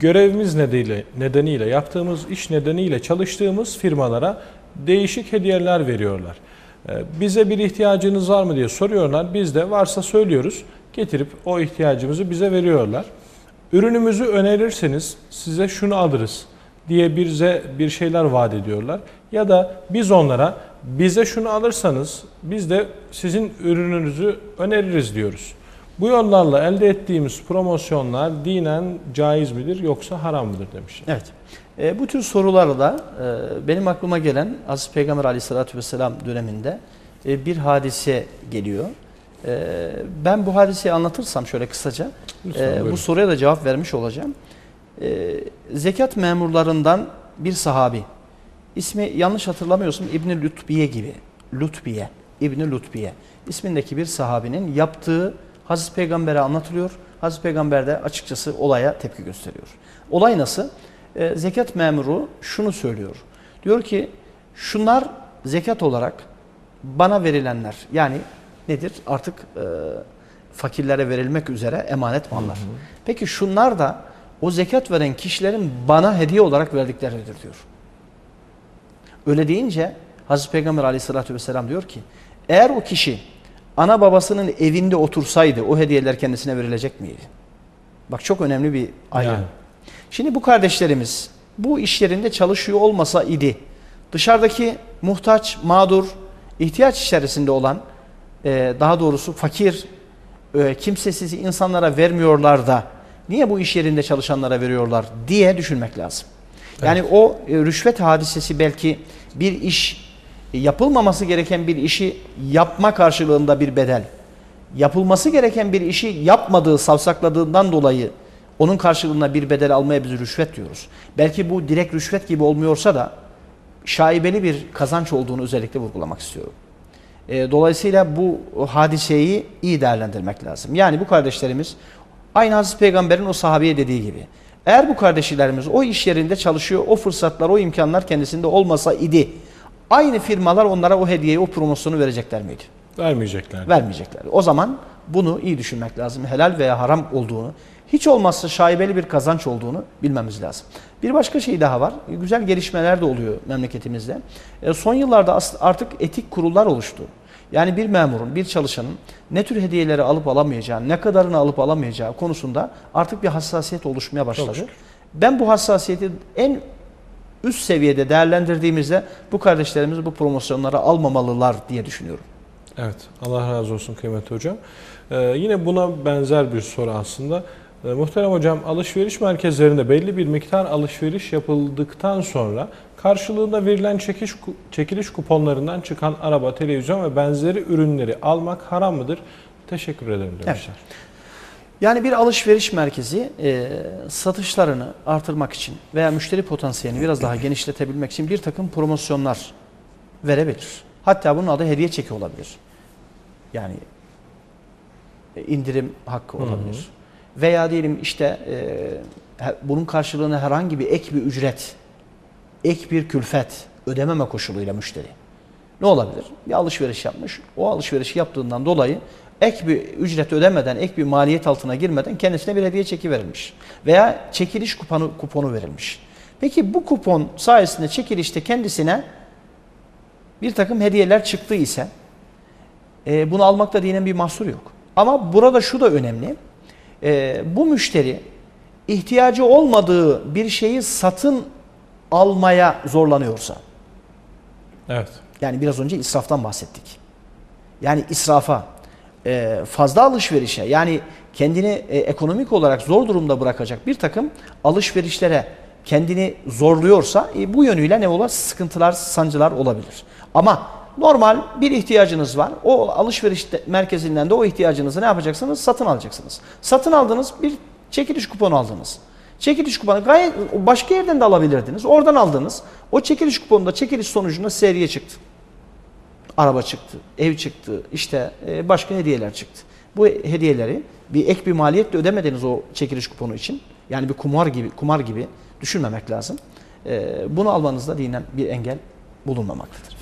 görevimiz nedeniyle, nedeniyle, yaptığımız iş nedeniyle çalıştığımız firmalara değişik hediyeler veriyorlar. Ee, Bize bir ihtiyacınız var mı diye soruyorlar. Biz de varsa söylüyoruz. Getirip o ihtiyacımızı bize veriyorlar. Ürünümüzü önerirseniz size şunu alırız diye bize bir şeyler vaat ediyorlar. Ya da biz onlara bize şunu alırsanız biz de sizin ürününüzü öneririz diyoruz. Bu yollarla elde ettiğimiz promosyonlar dinen caiz midir yoksa haram mıdır demişler. Evet. E, bu tür sorularla e, benim aklıma gelen Aziz Peygamber Aleyhisselatü Vesselam döneminde e, bir hadise geliyor. E, ben bu hadiseyi anlatırsam şöyle kısaca Lütfen, e, buyurun. bu soruya da cevap vermiş olacağım. E, zekat memurlarından bir sahabi. İsmi yanlış hatırlamıyorsam İbni Lütbiye gibi. Lütbiye. İbni Lütbiye. İsmindeki bir sahabinin yaptığı Hazreti Peygamber'e anlatılıyor. Hazreti Peygamber de açıkçası olaya tepki gösteriyor. Olay nasıl? E, zekat memuru şunu söylüyor. Diyor ki şunlar zekat olarak bana verilenler. Yani nedir? Artık e, fakirlere verilmek üzere emanet mallar. Peki şunlar da o zekat veren kişilerin bana hediye olarak verdikleridir diyor. Öyle deyince Hazreti Peygamber aleyhissalatü vesselam diyor ki eğer o kişi ana babasının evinde otursaydı o hediyeler kendisine verilecek miydi? Bak çok önemli bir ayrım. Yani. Şimdi bu kardeşlerimiz bu iş yerinde çalışıyor olmasa idi dışarıdaki muhtaç, mağdur, ihtiyaç içerisinde olan e, daha doğrusu fakir, e, kimsesiz insanlara vermiyorlar da niye bu iş yerinde çalışanlara veriyorlar diye düşünmek lazım. Yani o e, rüşvet hadisesi belki bir iş yapılmaması gereken bir işi yapma karşılığında bir bedel. Yapılması gereken bir işi yapmadığı, savsakladığından dolayı onun karşılığında bir bedel almaya biz rüşvet diyoruz. Belki bu direkt rüşvet gibi olmuyorsa da şaibeli bir kazanç olduğunu özellikle vurgulamak istiyorum. E, dolayısıyla bu hadiseyi iyi değerlendirmek lazım. Yani bu kardeşlerimiz aynı Hazreti Peygamber'in o sahabeye dediği gibi. Eğer bu kardeşlerimiz o iş yerinde çalışıyor, o fırsatlar, o imkanlar kendisinde olmasa idi, aynı firmalar onlara o hediyeyi, o promosyonu verecekler miydi? Vermeyecekler. Vermeyecekler. O zaman bunu iyi düşünmek lazım. Helal veya haram olduğunu, hiç olmazsa şaibeli bir kazanç olduğunu bilmemiz lazım. Bir başka şey daha var. Güzel gelişmeler de oluyor memleketimizde. E, son yıllarda artık etik kurullar oluştu. Yani bir memurun, bir çalışanın ne tür hediyeleri alıp alamayacağı, ne kadarını alıp alamayacağı konusunda artık bir hassasiyet oluşmaya başladı. Ben bu hassasiyeti en üst seviyede değerlendirdiğimizde bu kardeşlerimiz bu promosyonları almamalılar diye düşünüyorum. Evet, Allah razı olsun kıymetli hocam. Ee, yine buna benzer bir soru aslında. Ee, muhterem hocam, alışveriş merkezlerinde belli bir miktar alışveriş yapıldıktan sonra karşılığında verilen çekiş, çekiliş kuponlarından çıkan araba, televizyon ve benzeri ürünleri almak haram mıdır? Teşekkür ederim demişler. Yani bir alışveriş merkezi e, satışlarını artırmak için veya müşteri potansiyelini biraz daha genişletebilmek için bir takım promosyonlar verebilir. Hatta bunun adı hediye çeki olabilir. Yani e, indirim hakkı olabilir. Veya diyelim işte e, bunun karşılığında herhangi bir ek bir ücret, ek bir külfet ödememe koşuluyla müşteri. Ne olabilir? Bir alışveriş yapmış. O alışverişi yaptığından dolayı ek bir ücret ödemeden, ek bir maliyet altına girmeden kendisine bir hediye çeki verilmiş. Veya çekiliş kuponu, kuponu verilmiş. Peki bu kupon sayesinde çekilişte kendisine bir takım hediyeler çıktı ise e, bunu almakta dinen bir mahsur yok. Ama burada şu da önemli. E, bu müşteri ihtiyacı olmadığı bir şeyi satın almaya zorlanıyorsa, Evet. yani biraz önce israftan bahsettik. Yani israfa, e, fazla alışverişe, yani kendini e, ekonomik olarak zor durumda bırakacak bir takım alışverişlere kendini zorluyorsa e, bu yönüyle ne olur? Sıkıntılar, sancılar olabilir. Ama normal bir ihtiyacınız var. O alışveriş de- merkezinden de o ihtiyacınızı ne yapacaksınız? Satın alacaksınız. Satın aldınız bir çekiliş kuponu aldınız. Çekiliş kuponu gayet başka yerden de alabilirdiniz. Oradan aldınız. O çekiliş kuponunda çekiliş sonucunda seriye çıktı. Araba çıktı, ev çıktı, işte e, başka hediyeler çıktı. Bu hediyeleri bir ek bir maliyetle ödemediniz o çekiliş kuponu için. Yani bir kumar gibi kumar gibi düşünmemek lazım. E, Bunu almanızda dinen bir engel bulunmamaktadır.